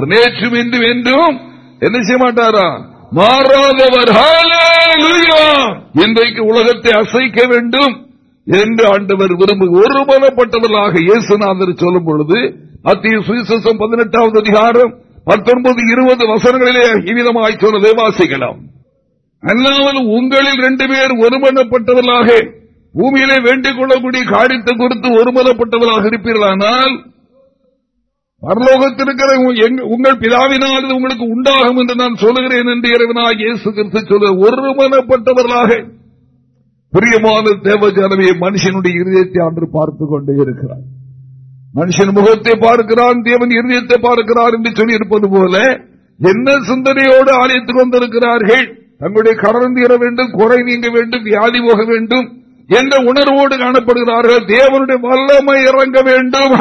அவர் நேற்றும் இன்றும் என்றும் என்ன செய்ய மாட்டாரா? மாறாதவர். இன்றைக்கு உலகத்தை அசைக்க வேண்டும் என்று ஆண்டவர் விரும்பு ஒருமனப்பட்டவர்களாக இயேசுநாதர் சொல்லும் பொழுது மத்திய சுவிசேஷம் பதினெட்டாவது அதிகாரம் பத்தொன்பது இருபது வசனங்களிலே இவ்விதமாய் சொன்னதை வாசிக்கலாம் அல்லாமல் உங்களில் ரெண்டு பேர் ஒருமனப்பட்டவர்களாக பூமியிலே வேண்டிக் கொள்ளக்கூடிய காரியத்தை குறித்து ஒருமனப்பட்டவர்களாக இருப்பீர்களானால் பரலோகத்திருக்கிற உங்கள் பிதாவினால் உங்களுக்கு உண்டாகும் என்று நான் சொல்லுகிறேன் என்று இறைவனாக இயேசு கிறிஸ்து சொல்ல ஒருமனப்பட்டவர்களாக பிரியமான தேவஜானவியை மனுஷனுடைய இருதயத்தை அன்று பார்த்துக் கொண்டே இருக்கிறார். மனுஷன் முகத்தை பார்க்கிறான் தேவன் இருதயத்தை பார்க்கிறார் என்று சொல்லியிருப்பது போல என்ன சிந்தனையோடு ஆலயத்துக்கு வந்திருக்கிறார்கள்? தங்களுடைய கடன் தீர வேண்டும் குறை நீங்க வேண்டும் வியாதி போக வேண்டும். என்ற உணர்வோடு காணப்படுகிறார்கள். தேவனுடைய வல்லமை இறங்க வேண்டும்.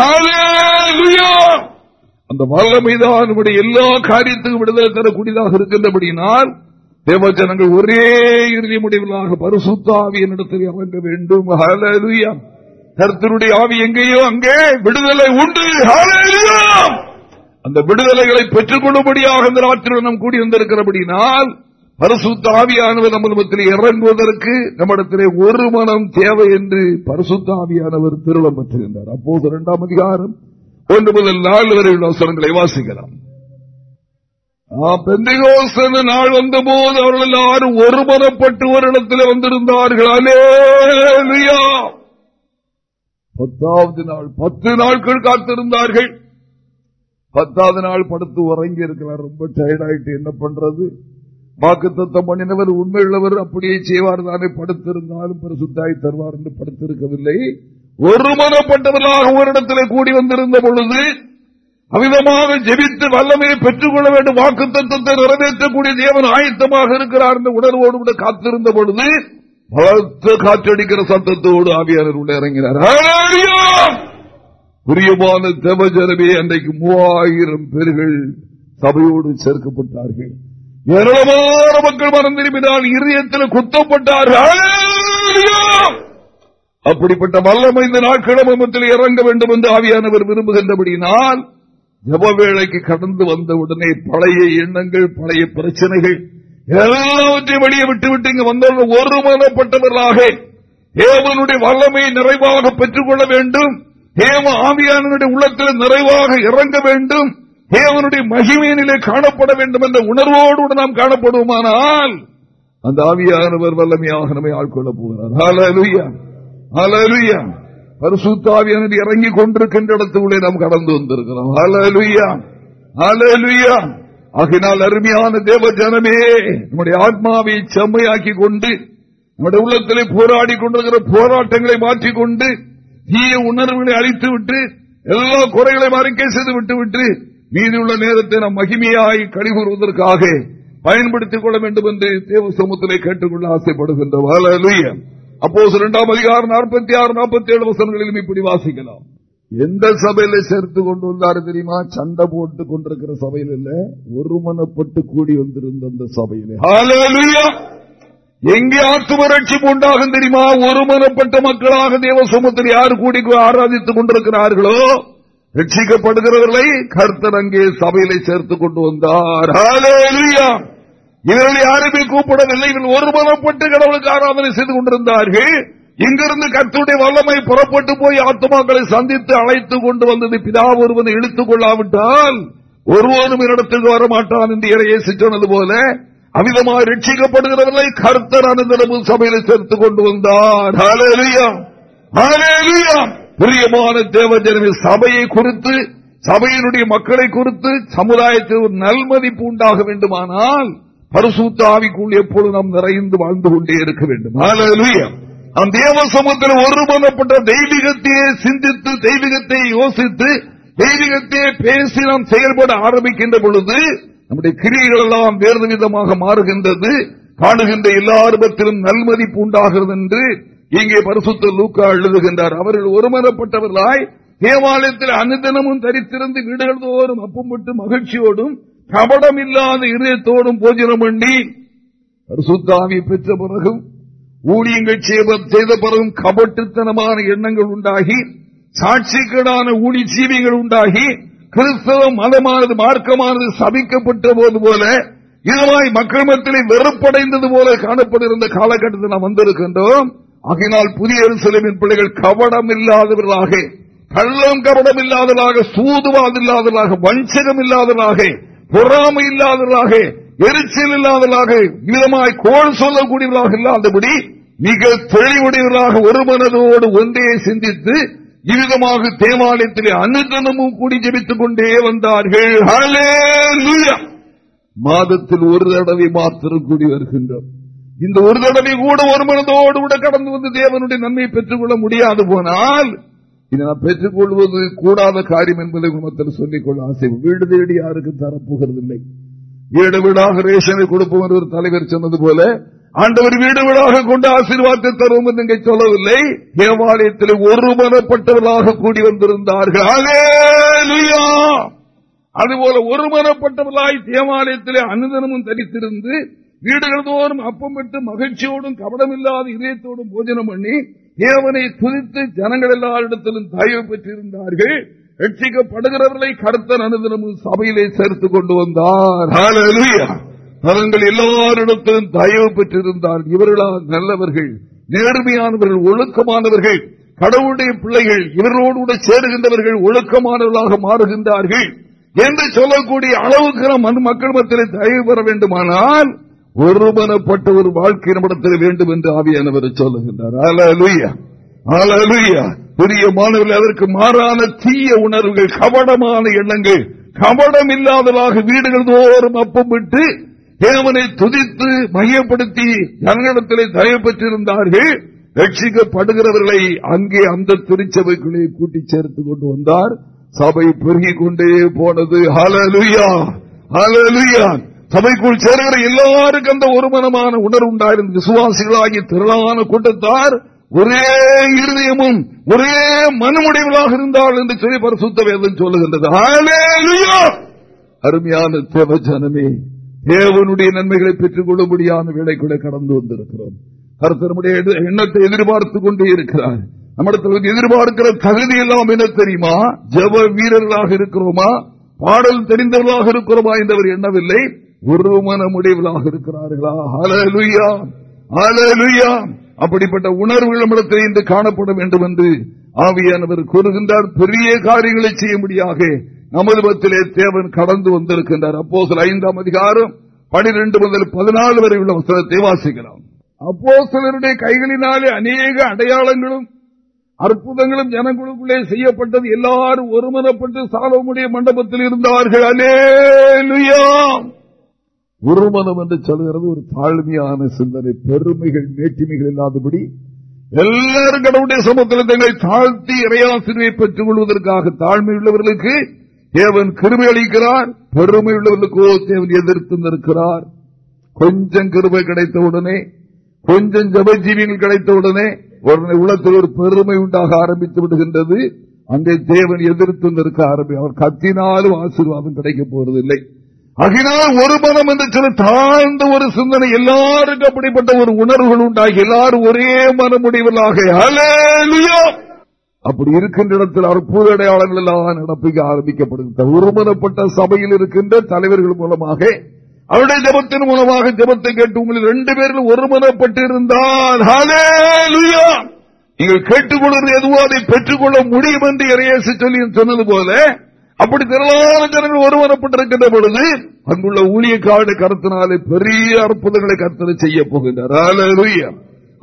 அந்த வல்லமைதான் நம்முடைய எல்லா காரியத்துக்கும் விடுதலை தரக்கூடியதாக இருக்கின்றபடியினால் தேவஜனங்கள் ஒரே இறுதி முடிவிலாக பரிசுத்தாவியின் இடத்தில் இறங்க வேண்டும். கருத்தருடைய ஆவி எங்கேயோ அங்கே விடுதலை உண்டு. அந்த விடுதலைகளை பெற்றுக் கொள்ளும்படியாக இந்த ராத்திரி நம் கூடி வந்திருக்கிறபடினால் பரிசுத்தாவியானவர் நம்மிடத்தில் இறங்குவதற்கு நம்மிடத்திலே ஒரு மனம் தேவை என்று பரிசுத்தாவியானவர் திருளம் பெற்றிருந்தார். அப்போது இரண்டாம் அதிகாரம் ஒன்று முதல் நாலு வரை உள்ள அவசரங்களை வாசிக்கலாம். பெந்திகோசன நாள் வந்தபோது அவர்கள் எல்லாரும் ஒருமனப்பட்டு ஒரு இடத்துல வந்திருந்தார்கள். அலேலியா பத்தாவது நாள் பத்து நாட்கள் காத்திருந்தார்கள். பத்தாவது நாள் படுத்து உறங்கி இருக்கிறார் ரொம்ப டயர்டாயிட்டு என்ன பண்றது? வாக்கு தத்தம் பண்ணினவர் உண்மையுள்ளவர் அப்படியே செய்வார் தானே. படுத்திருந்தாலும் பரிசுத்தாய் தருவார் என்று படுத்திருக்கவில்லை. ஒருமனப்பட்டவர்களாக ஒரு இடத்திலே கூடி வந்திருந்த பொழுது அவிதமாக ஜெபித்து வல்லமையை பெற்றுக் கொள்ள வேண்டும். வாக்கு தத்துவத்தை நிறைவேற்றக்கூடிய தேவன் ஆயத்தமாக இருக்கிறார் என்ற உணர்வோடு கூட காத்திருந்த பொழுது பலத்த காற்றடிக்கிற சத்தத்தோடு ஆவியாளர் உள்ள இறங்கினார். புரியமான தேவஜரவே அன்றைக்கு மூவாயிரம் பேர்கள் சபையோடு சேர்க்கப்பட்டார்கள். ஏராளமான மக்கள் மனம் திரும்பினால் இருதயத்தில் குத்தப்பட்டார்கள். அப்படிப்பட்ட வல்லமை இந்த நாட்கிழமத்தில் இறங்க வேண்டும் என்று ஆவியானவர் விரும்புகின்றபடியினால் ஜப வேளைக்கு கடந்து வந்த உடனே பழைய எண்ணங்கள் பழைய பிரச்சனைகள் எல்லாவற்றையும் வெளியே விட்டுவிட்டு இங்கு வந்தவர்கள் ஒருமனப்பட்டவர்களாக தேவனுடைய வல்லமையை நிறைவாக பெற்றுக் கொள்ள வேண்டும். தேவ ஆவியானவருடைய உள்ளத்தில் நிறைவாக இறங்க வேண்டும். தேவனுடைய மகிமையினிலே காணப்பட வேண்டும் என்ற உணர்வோடு நாம் காணப்படுவோமானால் அந்த ஆவியானவர் வல்லமையாக நம்மை ஆட்கொள்ளப் போகிறார். பரிசுத்தாவியானது இறங்கி கொண்டிருக்கின்ற இடத்துக்குள்ளே நாம் கடந்து வந்திருக்கிறோம். ஆகினால் அருமையான தேவ ஜனமே நம்முடைய ஆத்மாவை செம்மையாக்கி கொண்டு நம்முடைய உள்ளத்திலே போராடி கொண்டிருக்கிற போராட்டங்களை மாற்றிக்கொண்டு தீய உணர்வுகளை அழித்து விட்டு எல்லா குறைகளையும் அறிக்கை செய்து விட்டு விட்டு மீதியுள்ள நேரத்தை நாம் மகிமையாய் கழிவுறுவதற்காக பயன்படுத்திக் கொள்ள வேண்டும் என்று தேவ சமூகத்திலே கேட்டுக்கொள்ள ஆசைப்படுகின்ற அப்போ இரண்டாம் அதிகாரம் நாற்பத்தி ஆறு நாற்பத்தி ஏழு வசனங்களிலும் இப்படி வாசிக்கலாம். எந்த சபையில சேர்த்து கொண்டு வந்தாரு தெரியுமா? சண்டை போட்டு கொண்டிருக்கிற சபையில் இல்ல. ஒருமனப்பட்டு கூடி வந்திருந்த அந்த சபையில. எங்கே ஆத்துமரட்சி உண்டாகும் தெரியுமா? ஒருமனப்பட்ட மக்களாக தேவ சமூகத்தில் யார் கூடி ஆராதித்துக் கொண்டிருக்கிறார்களோ ரட்சிக்கப்படுகிறவர்களை கர்த்தர் அங்கே சபையில சேர்த்துக் கொண்டு வந்தார். இவர்கள் யாருமே கூப்பிடவில்லை. இவர்கள் ஒருமனப்பட்டு கடவுளுக்கு ஆராதனை செய்து கொண்டிருந்தார்கள். இங்கிருந்து கத்துடைய வல்லமை புறப்பட்டு போய் ஆத்மாக்களை சந்தித்து அழைத்து கொண்டு வந்தது பிதா ஒருவனை இழுத்துக் கொள்ளாவிட்டால் ஒருவனும் இடத்துக்கு வரமாட்டான் என்று இறையேசி சொன்னது போல அமிதமாக ரட்சிக்கப்படுகிறவர்களை கர்த்தர் அனந்தரமும் சபையில சேர்த்துக் கொண்டு வந்தார். பிரியமான தேவஜனமே சபையை குறித்து சபையினுடைய மக்களை குறித்து சமுதாயத்தில் ஒரு நல்மதிப்பு உண்டாக வேண்டுமானால் பரிசுத்த ஆவிக்குள் எப்பொழுது நாம் நிறைந்து வாழ்ந்து கொண்டே இருக்க வேண்டும். அந்த தேவ சமூகத்தில் ஒருமனப்பட்ட தெய்வீகத்தையே சிந்தித்து தெய்வீகத்தை யோசித்து தெய்வீகத்தையே பேசி நாம் செயல்பட ஆரம்பிக்கின்ற பொழுது நம்முடைய கிரியைகள் எல்லாம் வேறு விதமாக மாறுகின்றது காணுகின்ற எல்லாருபத்திலும் நல்மதிப்பு உண்டாகிறது என்று இங்கே பரிசுத்த லூக்கா எழுதுகின்றார். அவர்கள் ஒருமரப்பட்டவர்களாய் தேவாலயத்தில் அனுதினமும் தரித்திருந்து வீடுகள் தோறும் அப்பம் மகிழ்ச்சியோடும் கபடம் இல்லாத இதயத்தோடும் போஜனம் பண்ணி பரிசுத்தாவி பெற்ற பிறகும் ஊழியங்கள் செய்த பிறகும் கபட்டுத்தனமான எண்ணங்கள் உண்டாகி சாட்சிக்கடான ஊழி சீவிகள் உண்டாகி கிறிஸ்தவ மதமானது மார்க்கமானது சபிக்கப்பட்ட போது போல இதுவாய் மக்கள் மத்தியிலே வெறுப்படைந்தது போல காணப்பட்டிருந்த காலகட்டத்தில் நாம் வந்திருக்கின்றோம். ஆகினால் புதிய சிலமின் பிள்ளைகள் கவடம் இல்லாதவர்களாக கள்ளம் கவடம் இல்லாதவர்களாக சூதுவாது இல்லாதவர்களாக வஞ்சகம் இல்லாதவர்களாக பொறாமை இல்லாதவர்களாக எரிச்சல் இல்லாதவர்களாக விதமாய் கோள் சொல்லக்கூடியவர்களாக இல்லாதபடி மிக தெளிவுடையவர்களாக ஒரு மனதோடு ஒன்றே சிந்தித்து இவ்விதமாக தேவாலயத்திலே அனுதனமும் கூடி ஜபித்துக் கொண்டே வந்தார்கள். மாதத்தில் ஒரு தடவை மாத்திரம் கூடி வருகின்றோம். இந்த ஒரு தடவை கூட ஒரு மனதோடு கூட கடந்து வந்து தேவனுடைய நன்மையை பெற்றுக் கொள்ள முடியாது போனால் இதை நான் பெற்றுக் கொள்வது கூடாத காரியம் என்பதை குணத்தில் சொல்லிக்கொள்ள ஆசை. வீடு தேடி யாருக்கு தரப்போகிறதில்லை. வீடு வீடாக ரேஷனை கொடுப்போம் ஒரு தலைவர் சொன்னது போல ஆண்டவர் வீடு வீடாக கொண்டு ஆசீர்வாதத்தை தருவோம் என்று இங்கே சொல்லவில்லை. தேவாலயத்தில் ஒருமனப்பட்டவர்களாக கூடி வந்திருந்தார்கள். அதுபோல ஒரு மனப்பட்டவர்களாய் தேவாலயத்திலே அனுதனமும் தரித்திருந்து வீடுகள் தோறும் அப்பம் விட்டு மகிழ்ச்சியோடும் கவனமில்லாத இதயத்தோடும் போஜனம் பண்ணி தேவனை துதித்து ஜனங்கள் எல்லாரிடத்திலும் தயவு பெற்றிருந்தார்கள். ரட்சிக்கப்படுகிறவர்களை கருத்தன் அனுதினமும் சபையிலே சேர்த்துக் கொண்டு வந்தார். அவர்கள் எல்லாரிடத்திலும் தயவு பெற்றிருந்தார் இவர்களால் நல்லவர்கள் நேர்மையானவர்கள் ஒழுக்கமானவர்கள் கடவுளுடைய பிள்ளைகள் இவர்களோடு கூட சேருகின்றவர்கள் ஒழுக்கமானவர்களாக மாறுகின்றார்கள். என்று சொல்லக்கூடிய அளவுக்கு மக்கள் மத்தியில் தயவு பெற வேண்டுமானால் ஒருமனப்பட்ட ஒரு வாழ்க்கை நம்மிடத்தில் வேண்டும் என்று ஆவியானவர் சொல்லுகின்றார். புதிய அதற்கு மாறான தீய உணர்வுகள் கவடமான எண்ணங்கள் கவடம் இல்லாததாக வீடுகள் தோறும் அப்பம் விட்டு தேவனை துதித்து மையப்படுத்தி ஜனங்களிடத்திலே தயப்பெற்றிருந்தார்கள் ரட்சிக்கப்படுகிறவர்களை அங்கே அந்த திருச்சபைக்குள்ளே கூட்டி சேர்த்து கொண்டு வந்தார். சபை பெருகிக் கொண்டே போனது. ஹலலுயா ஹலலுயான் சபைக்குள் சேருகிற எல்லாருக்கும் அந்த ஒருமனமான உணர்வு உண்டாயிருந்த விசுவாசிகளாகிய திரளான கூட்டத்தார் ஒரே இருதயமும் ஒரே மனமுடைவளாக இருந்தால் என்று சொல்லி பரிசுத்த வேதம் சொல்லுகின்றது. அருமையான தேவ ஜனமே தேவனுடைய நன்மைகளை பெற்றுக் கொள்ள முடியாத கூட கடந்து வந்திருக்கிறோம். கருத்தனுடைய எண்ணத்தை எதிர்பார்த்துக் கொண்டே இருக்கிறார். நம்மிடத்தில் எதிர்பார்க்கிற தகுதி எல்லாம் என்ன தெரியுமா? ஜப வீரர்களாக இருக்கிறோமா? பாடல் தெரிந்தவர்களாக இருக்கிறோமா? என்றவர் எண்ணவில்லை. ஒரு மன முடிவுகளாக இருக்கிறார்களா? அலலுயா அலலுயா அப்படிப்பட்ட உணர்வுகள் நம்மிடத்தில் இன்று காணப்பட வேண்டும் என்று ஆவியானவர் கூறுகின்றார். பெரிய காரியங்களை செய்ய முடியாக நமது தேவன் கடந்து வந்திருக்கின்றார். அப்போ சில ஐந்தாம் அதிகாரம் பனிரெண்டு முதல் பதினாலு வரை உள்ள வசனத்தை வாசிக்கலாம். அப்போ சிலருடைய கைகளினாலே அநேக அடையாளங்களும் அற்புதங்களும் ஜனங்களுக்குள்ளே செய்யப்பட்டது. எல்லாரும் ஒருமனப்பட்டு சாலமுடைய மண்டபத்தில் இருந்தார்கள். அலேலுயாம் ஒருமனம் என்று சொல்கிறது ஒரு தாழ்மையான சிந்தனை பெருமைகள் மேட்டிமைகள் இல்லாதபடி எல்லாரும் கடவுளுடைய சமூகத்தில் தங்களை தாழ்த்தி இறையாசிரியை பெற்றுக் கொள்வதற்காக தாழ்மை உள்ளவர்களுக்கு தேவன் கிருமை அளிக்கிறார் பெருமை உள்ளவர்களுக்கோ தேவன் எதிர்த்து நிற்கிறார். கொஞ்சம் கிருமை கிடைத்தவுடனே கொஞ்சம் ஜபஜீவிகள் கிடைத்தவுடனே உடனே உடனே உள்ளத்தில் ஒரு பெருமை உண்டாக ஆரம்பித்து விடுகின்றது. அங்கே தேவன் எதிர்த்து நிற்க ஆரம்பி அவர் கத்தினாலும் ஆசீர்வாதம் கிடைக்கப் போவதில்லை. அகினால் ஒரு மனம் என்று சில தாழ்ந்த ஒரு சிந்தனை எல்லாருக்கும் அப்படிப்பட்ட ஒரு உணர்வுகள் உண்டாகி எல்லாரும் ஒரே மனமுடிவர்களாக அப்படி இருக்கின்ற இடத்தில் அற்புத அடையாளங்கள் எல்லாம் நடப்பிக்க ஆரம்பிக்கப்படுகிறது ஒருமனப்பட்ட சபையில் இருக்கின்ற தலைவர்கள் மூலமாக அவருடைய ஜபத்தின் மூலமாக ஜபத்தை கேட்டு உங்களில் ரெண்டு பேரும் ஒருமனப்பட்டிருந்தால் நீங்கள் கேட்டுக்கொள்வது எதுவோ அதை பெற்றுக்கொள்ள முடியும் என்று இறையேசி சொல்லி சொன்னது போல அப்படி திரளான ஜனங்கள் ஒருவரப்பட்டிருக்கின்ற பொழுது அங்குள்ள ஊழியக்காடு கருத்தினாலே பெரிய அற்புதங்களை கருத்தனை செய்ய போகின்றார்.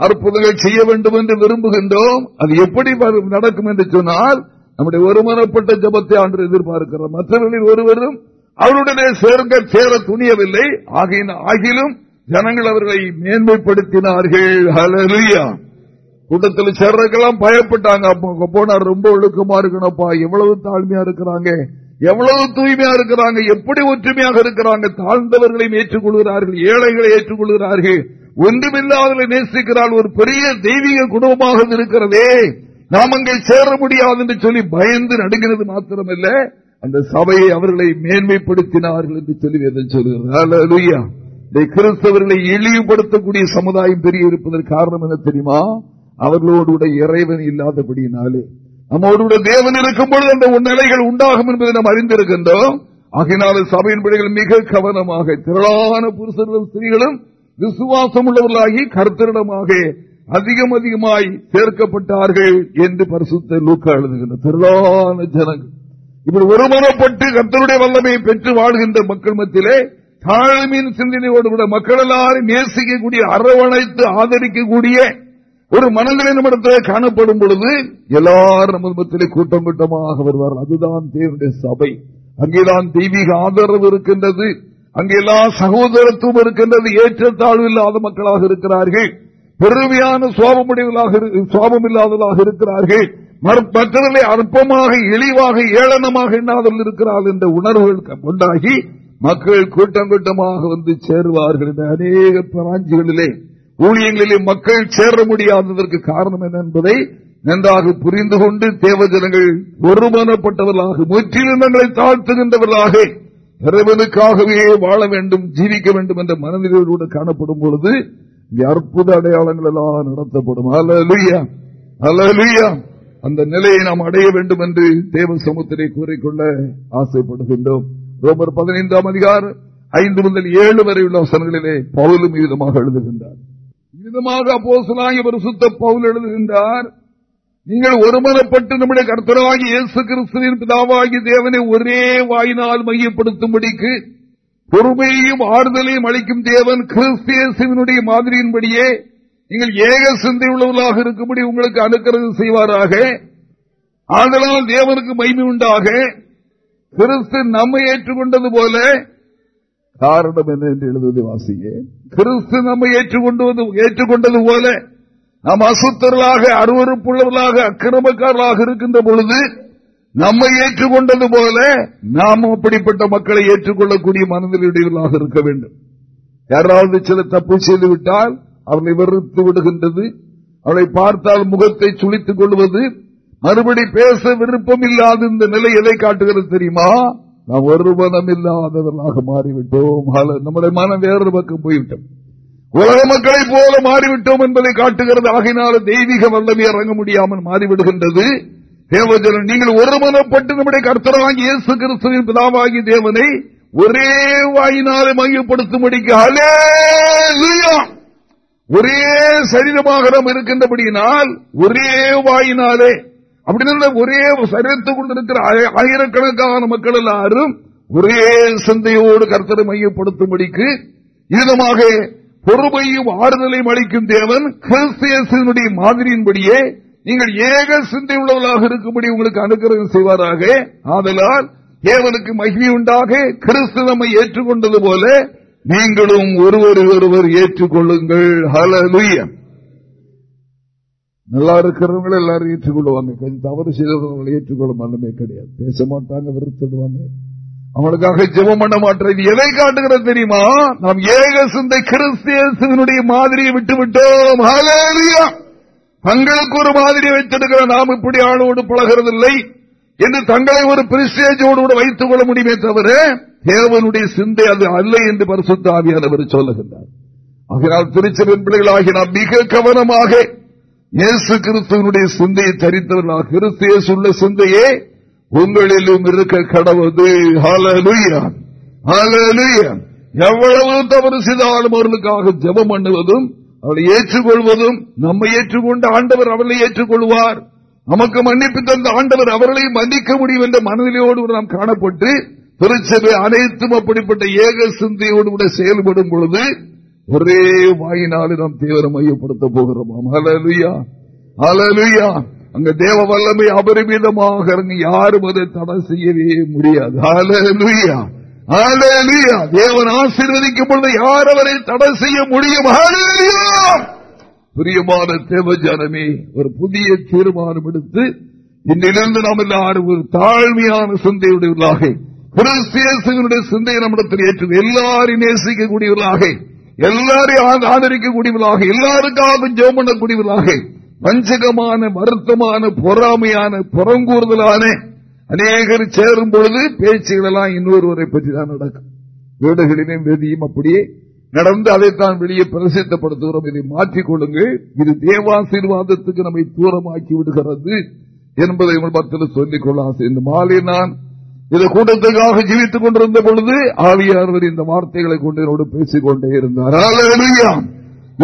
அற்புதங்கள் செய்ய வேண்டும் என்று விரும்புகின்றோம். அது எப்படி நடக்கும் என்று சொன்னால் நம்முடைய ஒருமனப்பட்ட ஜபத்தை ஆண்டு எதிர்பார்க்கிறோம் மற்றவர்களில் ஒருவரும் அவருடனே சேர்க்க சேர துணியவில்லை. ஆகிலும் ஜனங்கள் அவர்களை மேன்மைப்படுத்தினார்கள். கூட்டத்தில் சேர்றதுக்கெல்லாம் பயப்பட்டாங்க. போனார் ரொம்ப ஒழுக்கமா இருக்கணும்ப்பா. எவ்வளவு தாழ்மையா இருக்கிறாங்க? எவ்வளவு தூய்மையா இருக்கிறாங்க? எப்படி ஒற்றுமையாக இருக்கிறாங்க? தாழ்ந்தவர்களையும் ஏற்றுக்கொள்கிறார்கள் ஏழைகளை ஏற்றுக்கொள்கிறார்கள். ஒன்றுமில்லாதவர்களை நேசிக்கிறாள் ஒரு பெரிய தெய்வீக குடும்பமாக இருக்கிறதே. நாம் அங்கே சேர முடியாது என்று சொல்லி பயந்து நடுங்கிறது மாத்திரமல்ல அந்த சபையை அவர்களை மேன்மைப்படுத்தினார்கள் என்று சொல்லி சொல்லுகிறார் கிறிஸ்தவர்களை இழிவுபடுத்தக்கூடிய சமுதாயம் பெரிய இருப்பதற்கு காரணம் என்ன தெரியுமா? அவர்களோடு இறைவன் இல்லாதபடியினாலே நம்மோடு தேவன் இருக்கும் பொழுது அந்த உன்னிலைகள் உண்டாகும் என்பதை நாம் அறிந்திருக்கின்றோம். ஆகினால சபையின் பிள்ளைகள் மிக கவனமாக திரளான புருஷர்களும் ஸ்திரீகளும் விசுவாசம் உள்ளவர்களாகி கர்த்தரிடமாக அதிகம் அதிகமாய் சேர்க்கப்பட்டார்கள் என்று பரிசுத்த லூக்கா எழுதுகின்ற திரளான ஜனங்கள். இப்படி ஒருமனப்பட்டு கர்த்தருடைய வல்லமையை பெற்று வாழ்கின்ற மக்கள் மத்தியிலே தாழ்மையின் சிந்தனையோடு கூட மக்கள் எல்லாரும் நேசிக்கக்கூடிய அரவணைத்து ஆதரிக்கக்கூடிய ஒரு மனநிலை நம்மிடத்தில் காணப்படும் பொழுது எல்லாரும் மத்திலே கூட்டம் கூட்டமாக வருவார்கள். அதுதான் தேவனுடைய சபை. அங்கேதான் தெய்வீக ஆதரவு இருக்கின்றது. அங்கெல்லாம் சகோதரத்துவம் இருக்கின்றது. ஏற்றத்தாழ்வு இல்லாத மக்களாக இருக்கிறார்கள். பெருமையான சுவாபமுடையவர்களாக சோபம் இல்லாததாக இருக்கிறார்கள். மற்றவர்களை அற்பமாக இழிவாக ஏளனமாக எண்ணாதவர்கள் இருக்கிறார்கள் என்ற உணர்வுகள் உண்டாகி மக்கள் கூட்டம் கூட்டமாக வந்து சேருவார்கள் என்ற அநேக பிராஞ்சிகளிலே. ஊழியங்களிலே மக்கள் சேர முடியாததற்கு காரணம் என்ன என்பதை நன்றாக புரிந்து கொண்டு தேவஜனங்கள் ஒருமனப்பட்டவர்களாக முற்றிலும் தங்களை தாழ்த்துகின்றவர்களாக இறைவனுக்காகவே வாழ வேண்டும் ஜீவிக்க வேண்டும் என்ற மனநிலையோடு காணப்படும் பொழுது அற்புத அடையாளங்கள் எல்லாம் நடத்தப்படும். அந்த நிலையை நாம் அடைய வேண்டும் என்று தேவ சமுத்திரை கூறிக்கொள்ள ஆசைப்படுகின்றோம். ரோமர் பதினைந்தாம் அதிகாரம் ஐந்து முதல் ஏழு வரை உள்ள வசனங்களிலே பவுலும் விதமாக எழுதுகின்றார். விதமாக அப்போ பரிசுத்த பவுல் எழுதுகின்றார் நீங்கள் ஒருமனப்பட்டு நம்முடைய கர்த்தராகி இயேசு கிறிஸ்துவின் பிதாவாகி தேவனை ஒரே வாயினால் மையப்படுத்தும்படிக்கு பொறுமையையும் ஆறுதலையும் அளிக்கும் தேவன் கிறிஸ்தியனுடைய மாதிரியின்படியே நீங்கள் ஏக சிந்தை உள்ளவர்களாக இருக்கும்படி உங்களுக்கு அனுக்கிறது செய்வாராக. ஆதலால் தேவனுக்கு மைமை உண்டாக. கிறிஸ்து நம்மை ஏற்றுக்கொண்டது போல காரணம் என்ன என்று எழுதுவது வாசிங்க கிறிஸ்து நம்மை ஏற்றுக்கொண்டு ஏற்றுக்கொண்டது போல நாம் அசுத்தர்களாக அருவறுப்புள்ளவர்களாக அக்கிரமக்காரர்களாக இருக்கின்ற பொழுது நம்மை ஏற்றுக்கொண்டது போல நாமும் அப்படிப்பட்ட மக்களை ஏற்றுக்கொள்ளக்கூடிய மனநிலையுடையவர்களாக இருக்க வேண்டும். யாராவது சில தப்பு செய்து விட்டால் அவர்களை வெறுத்து விடுகின்றது. அவளை பார்த்தால் முகத்தை சுழித்துக் கொள்வது. மறுபடி பேச விருப்பம் இல்லாத இந்த நிலை எதை காட்டுகிறது தெரியுமா? நாம் ஒரு மனம் இல்லாதவர்களாக மாறிவிட்டோம். நம்முடைய மனம் வேறு பக்கம் போய்விட்டோம் உலக மக்களை போல மாறிவிட்டோம் என்பதை காட்டுகிறது. ஆகினால தெய்வீக வல்லமை இறங்க முடியாமல் மாறிவிடுகின்றது. தேவஜனம் நீங்கள் ஒரு மனப்பட்டு நம்முடைய கர்த்தராகி இயேசு கிறிஸ்துவின் பிதாவாகி தேவனை ஒரே வாயினாலே மையப்படுத்தும்படிக்கு ஒரே சரீரமாக நாம் இருக்கின்றபடியினால் ஒரே வாயினாலே அப்படின்னு ஒரே சரீரத்துக் கொண்டிருக்கிற ஆயிரக்கணக்கான மக்கள் எல்லாரும் ஒரே சிந்தையோடு கர்த்தரை மையப்படுத்தும்படிக்கு இதமாக பொறுமையும் ஆறுதலையும் அளிக்கும் தேவன் கிறிஸ்தியனுடைய மாதிரியின்படியே நீங்கள் ஏக சிந்தை உள்ளவர்களாக இருக்கும்படி உங்களுக்கு அனுக்கிரகம் செய்வாராக. ஆதலால் தேவனுக்கு மகிழ்ச்சி உண்டாக கிறிஸ்து நம்மை ஏற்றுக்கொண்டது போல நீங்களும் ஒருவர் ஒருவர் ஏற்றுக்கொள்ளுங்கள். ஹலலுயன் நல்லா இருக்கிறவங்களை எல்லாரும் ஏற்றுக்கொள்வாங்க. கொஞ்சம் தவறு செய்தவர்களை ஏற்றுக்கொள்ளும் மனமே கிடையாது. பேச மாட்டாங்க விருத்திடுவாங்க அவனுக்காக ஜெபம் பண்ண மாட்டேன் எதை காட்டுகிறது தெரியுமா? நாம் ஏக சிந்தை கிறிஸ்தியனுடைய மாதிரியை விட்டு விட்டோம் தங்களுக்கு ஒரு மாதிரியை வைத்திருக்கிற நாம் இப்படி ஆளோடு பழகிறதில்லை என்று தங்களை ஒரு பிரிஸ்டேஜோடு வைத்துக் கொள்ள முடியுமே தவிர தேவனுடைய சிந்தை அது அல்ல என்று பரிசுத்த ஆவியானவர் சொல்லுகின்றார். ஆகினால் திருச்சபின் பிள்ளைகளாகி நாம் மிக கவனமாக இயேசு கிறிஸ்துவனுடைய சிந்தையை தரித்தவர்களாக கிறிஸ்து உள்ள சிந்தையே உங்களிலும் இருக்க கடவுது எவ்வளவு தவறு செய்தாலும் அவர்களுக்காக ஜபம் பண்ணுவதும் அவளை ஏற்றுக்கொள்வதும் நம்மை ஏற்றுக்கொண்ட ஆண்டவர் அவர்களை ஏற்றுக்கொள்வார். நமக்கு மன்னிப்பு தந்த ஆண்டவர் அவர்களையும் மன்னிக்க முடியும் என்ற மனநிலையோடு நாம் காணப்பட்டு திருச்சபை அனைத்தும் அப்படிப்பட்ட ஏக சிந்தையோடு கூட செயல்படும் பொழுது ஒரே வாயினாலே நாம் தேவரை மையப்படுத்த போகிறோம். அலலுயா அலலுயா அங்க தேவ வல்லமை அபரிமிதமாக யாரும் அதை தடை செய்யவே முடியாது. தேவன் ஆசீர்வதிக்கும் பொழுது யார் அவரை தடை செய்ய முடியும்? பிரியமான தேவ ஜனமே ஒரு புதிய தீர்மானம் எடுத்து இன்றிலிருந்து நாம் எல்லாரும் ஒரு தாழ்மையான சிந்தையுடையவர்களாக கிறிஸ்தியனுடைய சிந்தையை நம்மிடத்தில் ஏற்று எல்லாரும் நேசிக்கக்கூடியவர்களாக எல்லாரையும் ஆதரிக்கக்கூடியவர்களாக எல்லாருக்காகவும் ஜெபம் பண்ணக்கூடியவர்களாக வஞ்சகமான வருத்தமான பொறாமையான புறங்கூறுதலான அநேகர் சேரும் பொழுது பேச்சுகள் எல்லாம் இன்னொருவரை பற்றி தான் நடக்கும். வீடுகளிலும் வெதியும் அப்படியே நடந்து அதைத்தான் வெளியே பிரசித்தப்படுத்துகிறோம். இதை மாற்றிக் கொள்ளுங்கள். இது தேவாசீர்வாதத்துக்கு நம்மை தூரமாக்கி விடுகிறது என்பதை மத்தியில் சொல்லிக் கொள்ள ஆசை இந்த மாலை நான் இந்த கூட்டத்துக்காக ஜீவித்துக் கொண்டிருந்த பொழுது ஆவியானவர் இந்த வார்த்தைகளை கொண்டு என்னோடு பேசிக் கொண்டே இருந்தார்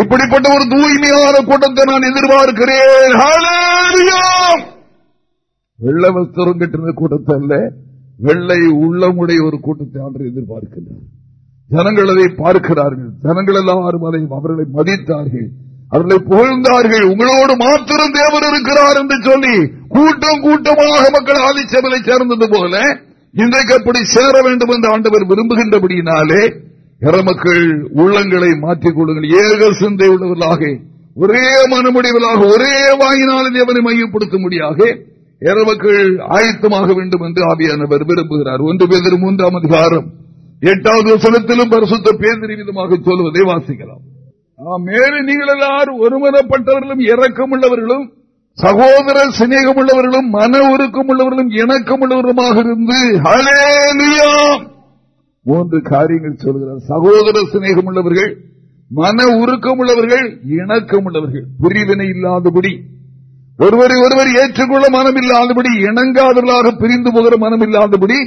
இப்படிப்பட்ட ஒரு தூய்மையான கூட்டத்தை நான் எதிர்பார்க்கிறேன். வெள்ள வஸ்திரம் கட்டின கூட்டத்தை அல்ல வெள்ளை உள்ளமுடைய ஒரு கூட்டத்தை ஆண்டு எதிர்பார்க்கிறார். ஜனங்கள் அதை பார்க்கிறார்கள். ஜனங்கள் எல்லாரும் அதை அவர்களை மதித்தார்கள். அவர்களை புகழ்ந்தார்கள். உங்களோடு மாத்திரம் தேவர் இருக்கிறார் என்று சொல்லி கூட்டம் கூட்டமாக மக்கள் ஆதிச்சபலை சேர்ந்தது போல இன்றைக்கு அப்படி சேர வேண்டும் என்று ஆண்டவர் விரும்புகின்றபடியினாலே இறமக்கள் உள்ளங்களை மாற்றிக் கொள்ளுங்கள். ஏக சிந்தை உள்ளவர்களாக ஒரே மனமுடிவலாக ஒரே வாங்கினாலும் எவரை மையப்படுத்த முடியாக இறமக்கள் ஆயத்தமாக வேண்டும் என்று ஆவியானவர் விரும்புகிறார். ஒன்று பேர் மூன்றாம் அதிகாரம் எட்டாவது வசனத்திலும் பரிசுத்த பேதறி விதமாக சொல்வதை வாசிக்கலாம். மேலும் நீங்கள் எல்லாரும் ஒருமனப்பட்டவர்களும் இறக்கம் உள்ளவர்களும் சகோதர சிநேகம் உள்ளவர்களும் மன உருக்கம் உள்ளவர்களும் இணக்கம் உள்ளவர்களுமாக இருந்து மூன்று காரியங்கள் சொல்கிறார். சகோதர சிநேகம் உள்ளவர்கள் மன உருக்கம் உள்ளவர்கள் இணக்கம் உள்ளவர்கள் பிரிவினை இல்லாதபடி ஒருவரை ஒருவர் ஏற்றுக்கொள்ள மனம் இல்லாதபடி இணங்காதவர்களாக பிரிந்து போகிற மனம் இல்லாதபடி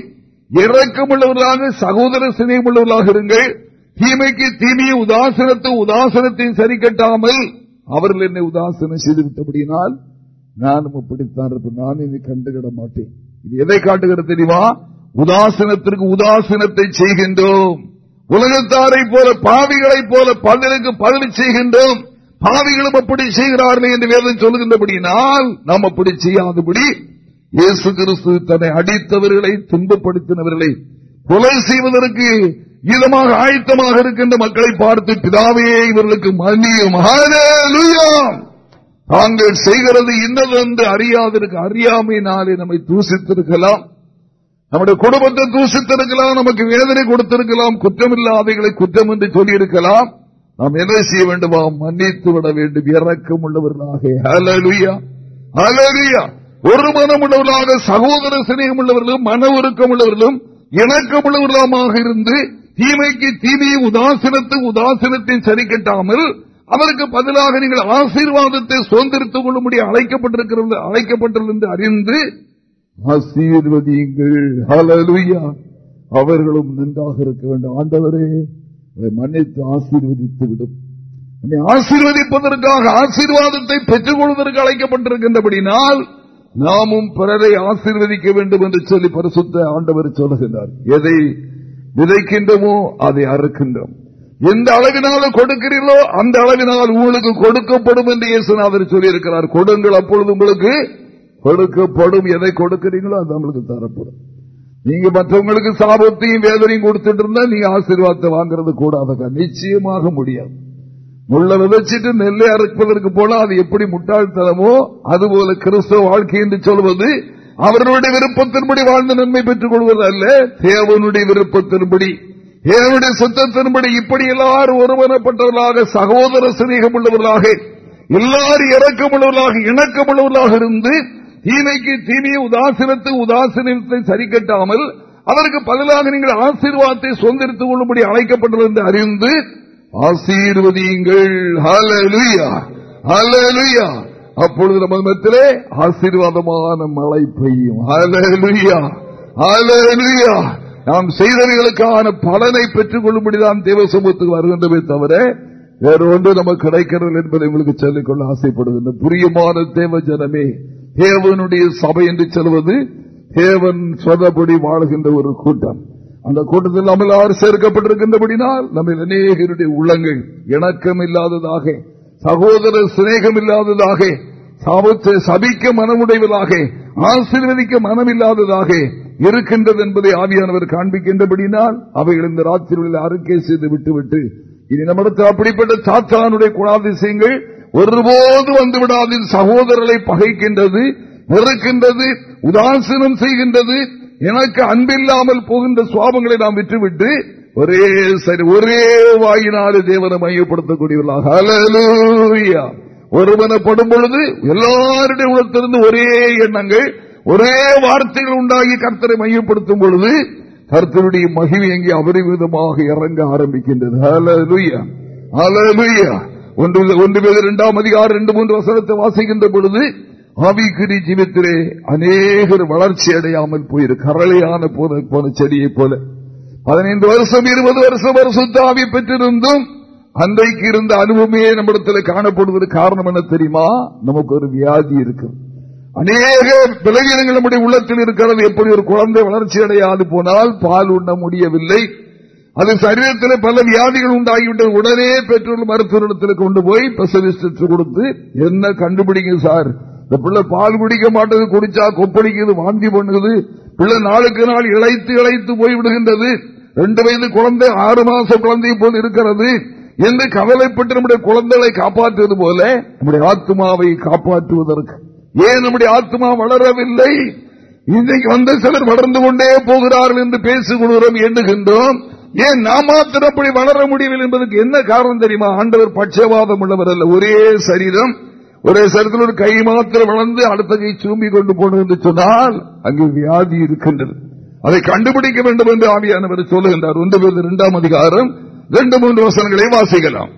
இறக்கம் உள்ளவர்களாக சகோதர சிநேகம் உள்ளவர்களாக இருங்கள். தீமைக்கு தீமையை உதாசனத்தை உதாசனத்தையும் சரி கட்டாமல் அவர்கள் என்னை உதாசனம் செய்துவிட்டபடியினால் நானும் இப்படித்தான் இருப்பேன். நான் இதை கண்டுகிட மாட்டேன். இது எதை காட்டுகிறது தெரியுமா? உதாசனத்திற்கு உதாசனத்தை செய்கின்றோம். உலகத்தாரை போல பாவிகளை போல பதிலுக்கு பதில் செய்கின்றோம். பாவிகளும் அப்படி செய்கிறார்கள் என்று வேதம் சொல்லுகின்றபடியினால் நாம் அப்படி செய்யாதபடி இயேசு கிறிஸ்து தன்னை அடித்தவர்களை துன்பப்படுத்தினவர்களை கொலை செய்வதற்கு இதமாக ஆயத்தமாக இருக்கின்ற மக்களை பார்த்து பிதாவே இவர்களுக்கு மன்னியும். தாங்கள் செய்கிறது இன்னதென்று அறியாதிருக்க அறியாமையினாலே நம்மை தூசித்திருக்கலாம். நம்முடைய குடும்பத்தை தூசித்திருக்கலாம் நமக்கு வேதனை கொடுத்திருக்கலாம் குற்றமில்லாதைகளை குற்றம் என்று சொல்லியிருக்கலாம். நாம் என்ன செய்ய வேண்டுமா? மன்னித்து விட வேண்டும். இறக்கம் உள்ளவர்களாக ஒரு மனம் உள்ளவர்களாக சகோதர சிநேகம் உள்ளவர்களும் மன உருக்கம் உள்ளவர்களும் இணக்கம் உள்ளவர்களாக இருந்து தீமைக்கு தீமையை உதாசனத்தை உதாசனத்தை சரி கட்டாமல் அவருக்கு பதிலாக நீங்கள் ஆசீர்வாதத்தை சுதந்திரித்துக் கொள்ளும்படி அழைக்கப்பட்டிருக்கிறது அழைக்கப்பட்டது என்று அறிந்து ஆசீர்வதியுங்கள். அவர்களும் நன்றாக இருக்க வேண்டும். ஆண்டவரே மன்னித்து ஆசீர்வதித்து விடும். ஆசீர்வதிப்பதற்காக ஆசீர்வாதத்தை பெற்றுக் கொள்வதற்கு அழைக்கப்பட்டிருக்கின்றபடினால் நாமும் பிறரை ஆசீர்வதிக்க வேண்டும் என்று சொல்லி பரிசுத்த ஆண்டவர் சொல்லுகின்றார். எதை விதைக்கின்றமோ அதை அறுக்கின்றோம். எந்த அளவினால் கொடுக்கிறீர்களோ அந்த அளவினால் உங்களுக்கு கொடுக்கப்படும் என்று இயேசுநாதர் சொல்லியிருக்கிறார். கொடுங்கள் அப்பொழுது உங்களுக்கு கொடுக்கப்படும். எதை கொடுக்கிறீங்களோ அது நம்மளுக்கு தரப்படும். நீங்க மற்றவங்களுக்கு சாபத்தையும் வேதனையும் கொடுத்துட்டு இருந்தா நீங்க ஆசீர்வாதத்தை வாங்குறது கூடாத நிச்சயமாக முடியாது. முள்ள விதைச்சிட்டு நெல்லை அறுப்பதற்கு போல அது எப்படி முட்டாள்தனமோ அதுபோல கிறிஸ்தவ வாழ்க்கை என்று சொல்வது அவர்களுடைய விருப்பத்தின்படி வாழ்ந்த நன்மை பெற்றுக் கொள்வது அல்ல தேவனுடைய விருப்பத்தின்படி என்னுடைய சுத்தத்தின்படி இப்படி எல்லாரும் ஒருவனப்பட்டவர்களாக சகோதர சிநேகம் உள்ளவர்களாக எல்லாரும் இறக்கமுள்ளவர்களாக இணக்கமுள்ளவர்களாக இருந்து தீமைக்கு தீமையை உதாசீனத்தை உதாசீனத்தை சரி கட்டாமல் அதற்கு பதிலாக நீங்கள் ஆசீர்வாதத்தை சுதந்திரத்துக் கொள்ளும்படி அழைக்கப்பட்டது என்று அறிந்து ஆசீர்வதியுங்கள். அப்பொழுது நமது மத்திலே ஆசீர்வாதமான மழை பெய்யும். நாம் செய்தவர்களுக்கான பலனை பெற்றுக் கொள்ளும்படிதான் தேவ சமூகத்துக்கு வருகின்றமே தவிர வேற ஒன்று நமக்கு கிடைக்கிறது என்பதை உங்களுக்கு சொல்லிக்கொள்ள ஆசைப்படுகின்ற புரியமான தேவ ஜனமே தேவனுடைய சபை என்று சொல்வது தேவன் சொதப்படி வாழ்கின்ற ஒரு கூட்டம். அந்த கூட்டத்தில் நம்ம எல்லாரும் சேர்க்கப்பட்டிருக்கின்றபடினால் நம்ம அநேகருடைய உள்ளங்கள் இணக்கம் இல்லாததாக சகோதர சிநேகம் இல்லாததாக சபிக்க மனமுடைவதாக ஆசீர்வதிக்க மனமில்லாததாக இருக்கின்றது என்பதை ஆவியானவர் காண்பிக்கின்றபடினால் அவைகள் இந்த ராத்திரிகளில் அறிக்கை செய்து விட்டுவிட்டு இனி நம்மிடத்தில் அப்படிப்பட்ட சாத்தானுடைய குணாதிசயங்கள் ஒருபோது வந்துவிடாது. சகோதரர்களை பகைக்கின்றது வெறுக்கின்றது உதாசீனம் செய்கின்றது. எனக்கு அன்பில்லாமல் போகின்ற சுவாபங்களை நாம் விட்டுவிட்டு ஒரே சரி ஒரே வாயினாலே தேவனை மையப்படுத்தக்கூடியவர்களாக. ஒருவனப்படும் பொழுது எல்லாருடைய உலகத்திலிருந்து ஒரே எண்ணங்கள் ஒரே வார்த்தைகள் உண்டாகி கர்த்தரை மையப்படுத்தும் பொழுது கர்த்தருடைய மகிழ்ச்சி எங்கே அபரிமிதமாக இறங்க ஆரம்பிக்கின்றது. ஒன்று பேர் இரண்டாம் அதிகாரம் ரெண்டு மூன்று வசனத்தை வாசிக்கின்ற பொழுது ஆவிக்குறி ஜீவத்திலே அநேகர் வளர்ச்சி அடையாமல் போயிரு. கரளையான போன செடியை போல. பதினைந்து வருஷம் இருபது வருஷம் வருஷத்து ஆவி பெற்றிருந்தும் அன்றைக்கு இருந்த அனுபவமே நம்மிடத்தில் காணப்படுவது காரணம் என்ன தெரியுமா? நமக்கு ஒரு வியாதி இருக்கிறது அநேக விலகினங்கள் நம்முடைய உள்ளத்தில் இருக்கிறது. எப்படி ஒரு குழந்தை வளர்ச்சி அடையாது போனால் பால் உண்ண முடியவில்லை. அது சரீரத்தில் பல வியாதிகள் உண்டாகிவிட்டது. உடனே பெற்றோர் மருத்துவத்தில் கொண்டு போய் பெசலிஸ்ட் கொடுத்து என்ன கண்டுபிடிங்க சார்? இந்த பிள்ளை பால் குடிக்க மாட்டது குடிச்சா கொப்பளிக்குது வாந்தி பண்ணுது. பிள்ளை நாளுக்கு நாள் இழைத்து இழைத்து போய் விடுகின்றது ரெண்டு வயது குழந்தை ஆறு மாச குழந்தை போல் இருக்கிறது. என்று கவலைப்பட்டு நம்முடைய குழந்தைகளை காப்பாற்றுவது போல நம்முடைய ஆத்மாவை காப்பாற்றுவதற்கு ஏன் நம்முடைய ஆத்மா வளரவில்லை? இன்றைக்கு வந்த சிலர் வளர்ந்து கொண்டே போகிறார்கள் என்று பேசிக்கொள்கிறோம் எண்ணுகின்றோம். ஏன் நாம் மாத்திரம் அப்படி வளர முடியவில்லை என்பதற்கு என்ன காரணம் தெரியுமா? ஆண்டவர் பட்சவாதம் உள்ளவர் அல்ல ஒரே சரீரம். ஒரே சரீரத்தில் ஒரு கை மாத்திரம் வளர்ந்து அடுத்த கை சூம்பி கொண்டு போனது என்று சொன்னால் அங்கு வியாதி இருக்கின்றது. அதை கண்டுபிடிக்க வேண்டும் என்று ஆவியானவர் சொல்லுகின்றார். ஒன்று இரண்டாம் அதிகாரம் ரெண்டு மூன்று வசனங்களை வாசிக்கலாம்.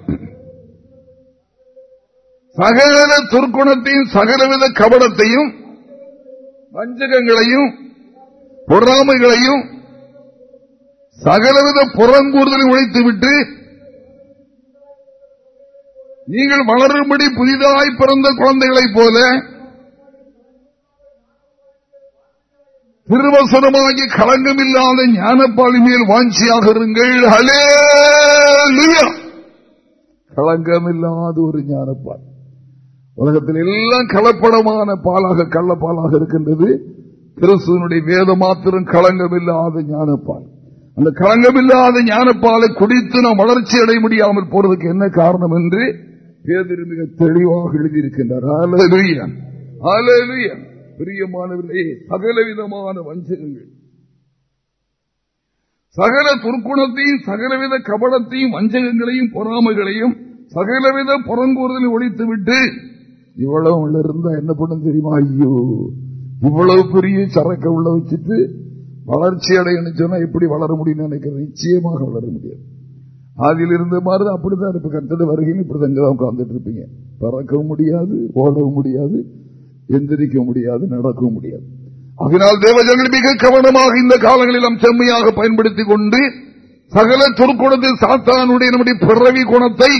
சகல துர்க்குணத்தையும் சகலவித கபடத்தையும் வஞ்சகங்களையும் பொறாமைகளையும் சகலவித புறங்கூறுதலை உழைத்துவிட்டு நீங்கள் வளரும்படி புதிதாய் பிறந்த குழந்தைகளைப் போல திருவசனமாகி களங்கமில்லாத ஞானப்பாளி மேல் வாஞ்சியாக இருங்கள். ஹலே களங்கமில்லாத ஒரு ஞானப்பாளி. உலகத்தில் எல்லாம் கலப்படமான பாலாக கள்ளப்பாலாக இருக்கின்றது. கிறிஸ்துவனுடைய வேத மாத்திரம் களங்கமில்லாத ஞானப்பால். அந்த களங்கமில்லாத ஞானப்பாலை குடித்து நாம் வளர்ச்சி அடைய முடியாமல் போறதுக்கு என்ன காரணம் என்று பேதர் மிக தெளிவாக எழுதியிருக்கின்றார். பிரியமானவர்களே சகலவிதமான வஞ்சகங்கள். சகல துர்க்குணத்தையும் சகலவித கபடத்தையும் வஞ்சகங்களையும் பொறாமைகளையும் சகலவித புறங்கூறுதலை ஒழித்துவிட்டு இவ்வளவு உள்ள இருந்தா என்ன பண்ணும் தெரியுமா? ஐயோ. இவ்வளவு பெரிய சரக்க உள்ள வச்சுட்டு வளர்ச்சி அடையணும் சொன்னா எப்படி வளர முடியும் நினைக்கிறேன்? நிச்சயமாக வளர முடியாது. அதில் இருந்த மாதிரி அப்படிதான் இப்ப கட்டட வருகையில் இப்படி தான் உட்கார்ந்துட்டு இருப்பீங்க. பறக்கவும் முடியாது ஓடவும் முடியாது எந்திரிக்க முடியாது நடக்கவும் முடியாது. அதனால் தேவஜங்கள் மிக கவனமாக இந்த காலங்களில் நாம் செம்மையாக பயன்படுத்திக் கொண்டு சகல துருக்குணத்தில் சாத்தானுடைய நம்முடைய பிறவி குணத்தை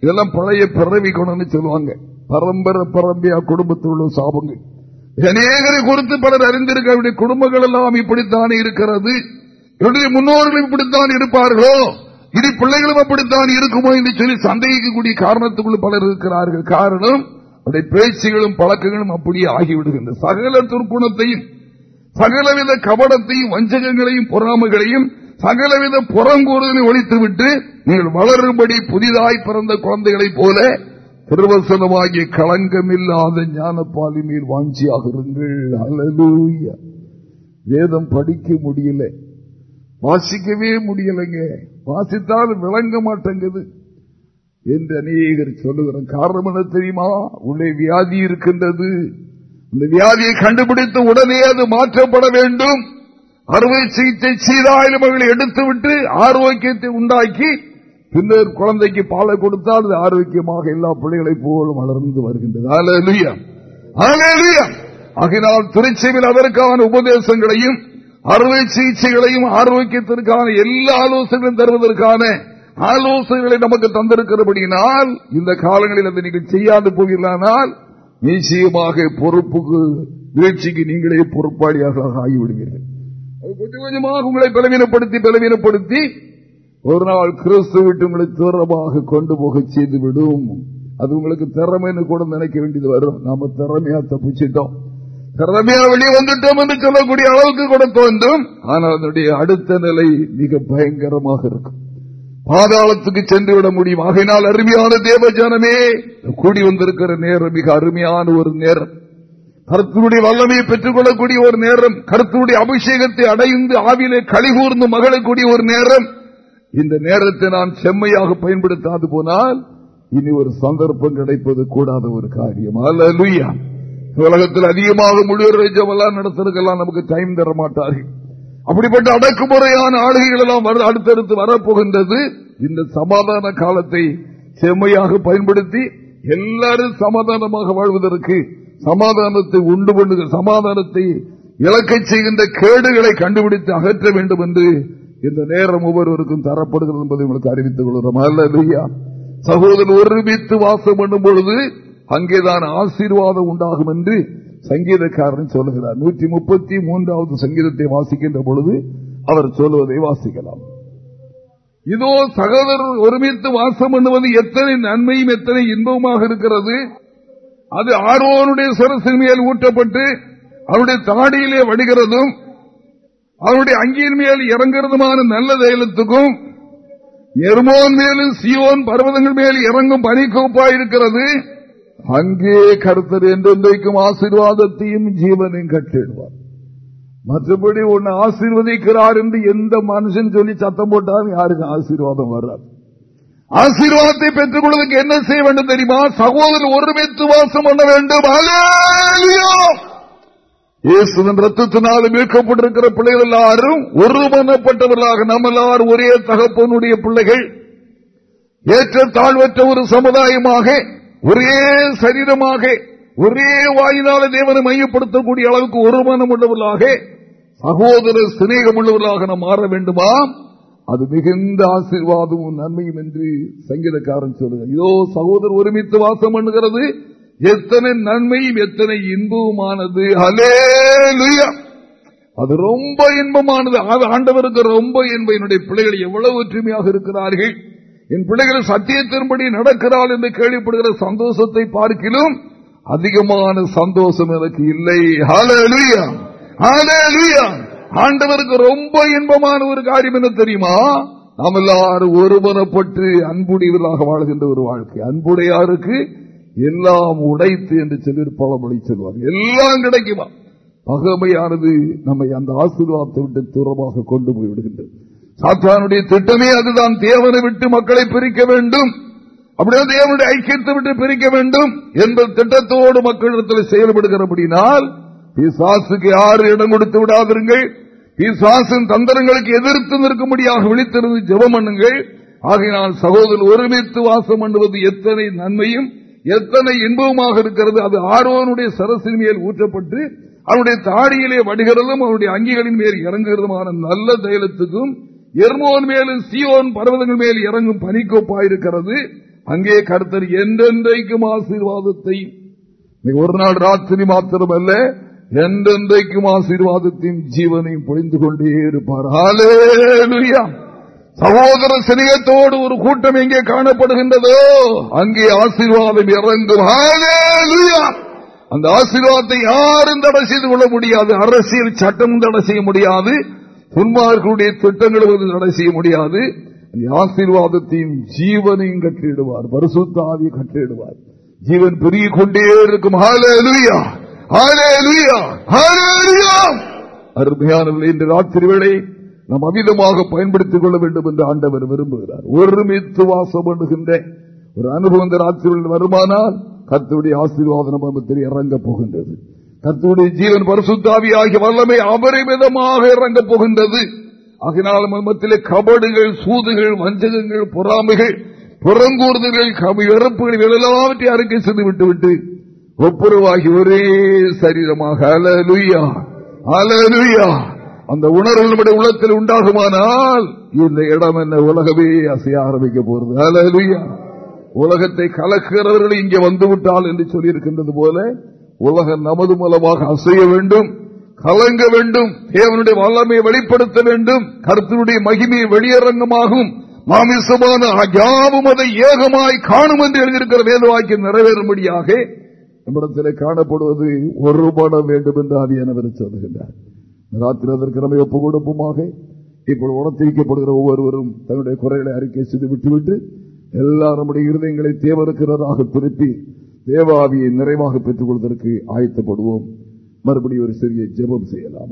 இதெல்லாம் பழைய பிறவி குணம்னு சொல்லுவாங்க. பரம்பரை பரம்பியா குடும்பத்தில் உள்ள சாபங்கள் அநேகரை குறித்து பலர் அறிந்திருக்க குடும்பங்கள் எல்லாம் இப்படித்தான் இருக்கிறது? என்னுடைய முன்னோர்களும் இப்படித்தான் இருப்பார்களோ? இனி பிள்ளைகளும் அப்படித்தான் இருக்குமோ என்று சொல்லி சந்தேகிக்கக்கூடிய காரணத்துக்குள்ள பலர் இருக்கிறார்கள். காரணம் அவருடைய பேச்சுகளும் பழக்கங்களும் அப்படியே ஆகிவிடுகின்றன சகல துர்க்குணத்தையும் சகலவித கபடத்தையும் வஞ்சகங்களையும் பொறாமைகளையும் சகலவித புறங்கூறுதலை ஒழித்துவிட்டு நீங்கள் வளரும்படி புதிதாய் பிறந்த குழந்தைகளைப் போல திருவசனமாகிய களங்கமில்லாத ஞானப்பாலி மேல் வாஞ்சியாக இருங்கள் வேதம் படிக்க முடியல. வாசிக்கவே முடியலைங்க. வாசித்தால் விளங்க மாட்டேங்குது. என்று அநேகர் சொல்லுகிறேன் காரணம் என்ன தெரியுமா? உள்ளே வியாதி இருக்கின்றது. அந்த வியாதியை கண்டுபிடித்து உடனே அது மாற்றப்பட வேண்டும். அறுவை சிகிச்சை சீராயிரம் எடுத்துவிட்டு ஆரோக்கியத்தை உண்டாக்கி பின்னர் குழந்தைக்கு பாலை கொடுத்தால் அது ஆரோக்கியமாக எல்லா பிள்ளைகளை போலும் வளர்ந்து வருகின்றது. ஆகினால் திருச்செவில் அதற்கான உபதேசங்களையும் அறுவை சிகிச்சைகளையும் ஆரோக்கியத்திற்கான எல்லா ஆலோசனைகளும் தருவதற்கான ஆலோசனைகளை நமக்கு தந்திருக்கிறபடியினால் இந்த காலங்களில் அதை நீங்கள் செய்யாது போகிறானால் நிச்சயமாக பொறுப்புக்கு வீழ்ச்சிக்கு நீங்களே பொறுப்பாளியாக ஆகிவிடுவீர்கள். கொஞ்சம் கொஞ்சமாக உங்களை பலவீனப்படுத்தி பலவீனப்படுத்தி ஒரு நாள் கிறிஸ்து வீட்டு உங்களை தூரமாக கொண்டு போக செய்து விடும். அது உங்களுக்கு திறமைன்னு கூட நினைக்க வேண்டியது வரும். நாம திறமையா தப்பிச்சிட்டோம். திறமையா வெளியே வந்துட்டோம் என்று சொல்லக்கூடிய அளவுக்கு கூட தோன்றும். ஆனால் அதனுடைய அடுத்த நிலை மிக பயங்கரமாக இருக்கும். பாதாளத்துக்கு சென்று விட முடியும். ஆகையினால் அருமையான தேவஜானமே கூடி வந்திருக்கிற நேரம் மிக அருமையான ஒரு நேரம். கருத்துடைய வல்லமையை பெற்றுக் கொள்ளக்கூடிய ஒரு நேரம். கருத்துடைய அபிஷேகத்தை அடைந்து ஆவிலே கழிகூர்ந்து மகளக்கூடிய ஒரு நேரம். இந்த நேரத்தை நான் செம்மையாக பயன்படுத்தாது போனால் இனி ஒரு சந்தர்ப்பம் கிடைப்பது கூடாத ஒரு காரியம். அல்ல உலகத்தில் அதிகமாக முழுவதும் நடத்திருக்கலாம் நமக்கு டைம் தர மாட்டார்கள். அப்படிப்பட்ட அடக்குமுறையான ஆளுகைகள் எல்லாம் அடுத்தடுத்து வரப்போகின்றது. இந்த சமாதான காலத்தை செம்மையாக பயன்படுத்தி எல்லாரும் சமாதானமாக வாழ்வதற்கு சமாதானத்தை உண்டு பண்ணுகிற சமாதானத்தை இலக்கை செய்கின்ற கேடுகளை கண்டுபிடித்து அகற்ற வேண்டும் என்று இந்த நேரம் ஒவ்வொருவருக்கும் தரப்படுகிறது என்பதை உங்களுக்கு அறிவித்துக் கொள்கிறோம். அல்ல சகோதரன் ஒருமித்து வாசம் பண்ணும் பொழுது அங்கேதான் ஆசீர்வாதம் உண்டாகும் என்று சங்கீதக்காரன் சொல்லுகிறார். நூற்றி முப்பத்தி மூன்றாவது சங்கீதத்தை வாசிக்கின்ற பொழுது அவர் சொல்வதை வாசிக்கலாம். இதோ சகோதரர் ஒருமித்து வாசம் பண்ணுவது எத்தனை நன்மையும் எத்தனை இன்பமாக இருக்கிறது. அது ஆர்வனுடைய சிறசின் மேல் ஊட்டப்பட்டு அவருடைய தாடியிலே வடிகிறதும் அவருடைய அங்கியின் மேல் இறங்குறதுமான நல்ல தைலத்துக்கும் எர்மோன் மேலும் சியோன் பர்வதங்கள் மேல் இறங்கும் பனிக்கோப்பாயிருக்கிறது. அங்கே கருத்தர் என்றென்றைக்கும் ஆசீர்வாதத்தையும் ஜீவனையும் கட்டிடுவார். மற்றபடி உன்னை ஆசீர்வதிக்கிறார் என்று எந்த மனுஷன் சொல்லி சத்தம் போட்டாலும் யாருக்கும் ஆசீர்வாதம் வராது. ஆசீர்வாதத்தை பெற்றுக் கொள்வதற்கு என்ன செய்ய வேண்டும் தெரியுமா? சகோதரர் ஒருமித்து வாசம் பண்ண வேண்டும். இயேசுவின் ரத்தத்தினால் மீட்கப்பட்டிருக்கிற பிள்ளைகள் எல்லாரும் ஒருமனப்பட்டவர்களாக நம்ம எல்லாரும் ஒரே தகப்பனுடைய பிள்ளைகள். ஏற்ற தாழ்வற்ற ஒரு சமுதாயமாக ஒரே சரீரமாக ஒரே வாயினால தேவனை மையப்படுத்தக்கூடிய அளவுக்கு ஒரு மனம் உள்ளவர்களாக சகோதர சிநேகம் உள்ளவர்களாக நாம் மாற வேண்டுமா? அது மிகுந்த ஆசீர்வாதமும் நன்மையும் என்று சங்கீதக்காரன் சொல்லுங்க இதோ சகோதரர் ஒருமித்து வாசம் பண்ணுகிறது. எத்தனை நன்மையும் எத்தனை இன்பமானது அது ரொம்ப இன்பமானது. ஆண்டவருக்கு ரொம்ப இன்பம். என்னுடைய பிள்ளைகள் எவ்வளவு ஒற்றுமையாக இருக்கிறார்கள். என் பிள்ளைகள் சத்தியத்தின்படி நடக்கிறாள் என்று கேள்விப்படுகிற சந்தோஷத்தை பார்க்கிலும் அதிகமான சந்தோஷம் எனக்கு இல்லை. ஆண்டவருக்கு ரொம்ப இன்பமான ஒரு காரியம் என்ன தெரியுமா? நாம் எல்லாரும் ஒருமனப்பட்டு அன்புடையவர்களாக வாழ்கின்ற ஒரு வாழ்க்கை. அன்புடையாருக்கு எல்லாம் உடைத்து என்று சொல்லி பழமொழி சொல்வார். எல்லாம் கிடைக்குமா? பகமையானது நம்மை அந்த ஆசீர்வாதத்தை விட்டு தூரமாக கொண்டு போய் விடுகின்றது. சாத்தானுடைய திட்டமே அதுதான். தேவனை விட்டு மக்களை பிரிக்க வேண்டும். அப்படியே தேவனுடைய ஐக்கியத்தை விட்டு பிரிக்க வேண்டும் என்ற திட்டத்தோடு மக்களிடத்தில் செயல்படுகிறபடினால் பிசாசுக்கு யாரு இடம் கொடுத்து விடாதிருங்கள். பிசாசின் தந்திரங்களுக்கு எதிர்த்து நிற்கும்படியாக விழித்திருந்து ஜெபம் பண்ணுங்கள். ஆகையினால் சகோதரர் ஒருமித்து வாசம் பண்ணுவது எத்தனை நன்மையும். எத்தனை இன்பமாக இருக்கிறது. அது ஆர்வனுடைய சரசின் மேல் ஊற்றப்பட்டு அவனுடைய தாடியிலே வடுகிறதும் அவனுடைய அங்கிகளின் மேல் இறங்குகிறதுமான நல்ல தைலத்துக்கும் எர்மோன் மேலும் சியோன் பர்வதங்கள் மேல் இறங்கும் பனிக்கோப்பாயிருக்கிறது. அங்கே கருத்தர் என்றென்றைக்கும் ஆசீர்வாதத்தை ஒரு நாள் ராத்திரி மாத்திரமல்ல என்றென்றைக்கும் ஆசீர்வாதத்தையும் ஜீவனையும் பொழிந்து கொண்டே இருப்பார். சகோதர சிறியத்தோடு ஒரு கூட்டம் எங்கே காணப்படுகின்றதோ அங்கே ஆசீர்வாதம் இறங்கும். அந்த ஆசீர்வாதத்தை யாரும் தடை செய்து கொள்ள முடியாது. அரசியல் சட்டம் தடை செய்ய முடியாது. துன்மார்களுடைய திட்டங்களும் தடை செய்ய முடியாது. ஆசீர்வாதத்தையும் ஜீவனையும் கட்டிடுவார் பரிசுத்தாவி கட்டிடுவார் ஜீவன் பெருகி கொண்டே இருக்கும். அருமையான இன்று ராத்திரி வேளை நாம் அமிதமாக பயன்படுத்திக் கொள்ள வேண்டும் என்று ஆண்டவர் விரும்புகிறார். ஒருமித்து வாசம் பண்ணுகின்ற ஒரு அனுபவம் இந்த ராத்திரிகள் வருமானால் கத்துடைய ஆசீர்வாதம் நம்ம இறங்க போகின்றது. கத்துடைய ஜீவன் பரிசுத்தாவி ஆகிய வல்லமை அபரிமிதமாக இறங்கப் போகின்றது. ஆகினால் மர்மத்திலே கபடுகள் சூதுகள் வஞ்சகங்கள் பொறாமைகள் புறங்கூறுதல்கள் வெறுப்புகள் எல்லாவற்றை அறிக்கை செய்து விட்டுவிட்டு ஒப்புரவாகி ஒரே சரீரமாக அலலுயா அலலுயா அந்த உணர்வு நம்முடைய உலகத்தில் உண்டாகுமானால் இந்த இடம் என்ன உலகமே அசைய ஆரம்பிக்க போறது அலலுயா உலகத்தை கலக்கிறவர்கள் இங்கே வந்துவிட்டால் என்று சொல்லியிருக்கின்றது போல உலகம் நமது மூலமாக அசைய வேண்டும் கலங்க வேண்டும் தேவனுடைய வல்லமையை வெளிப்படுத்த வேண்டும் கருத்தினுடைய மகிமையை வெளியரங்கமாகும் மாமிசமான யாவும் அதை ஏகமாய் காணும் என்று எழுதியிருக்கிற வேதவாக்கியம் நிறைவேறும்படியாக நம்மிடத்தில் காணப்படுவது ஒரு படம் வேண்டும் என்று ஆவியானவர் சொல்லுகின்றார். ராத்திரி அதற்கு நம்ம ஒப்பு கொடுப்புமாக இப்பொழுது உணர்த்திக்கப்படுகிற ஒவ்வொருவரும் தன்னுடைய குறைகளை அறிக்கை செய்து விட்டுவிட்டு எல்லா நம்முடைய இருதயங்களை தேவருக்கிறதாக திருப்பி தேவாவியை நிறைவாக பெற்றுக் கொள்வதற்கு ஆயத்தப்படுவோம். மறுபடியும் ஒரு சிறிய ஜெபம் செய்யலாம்.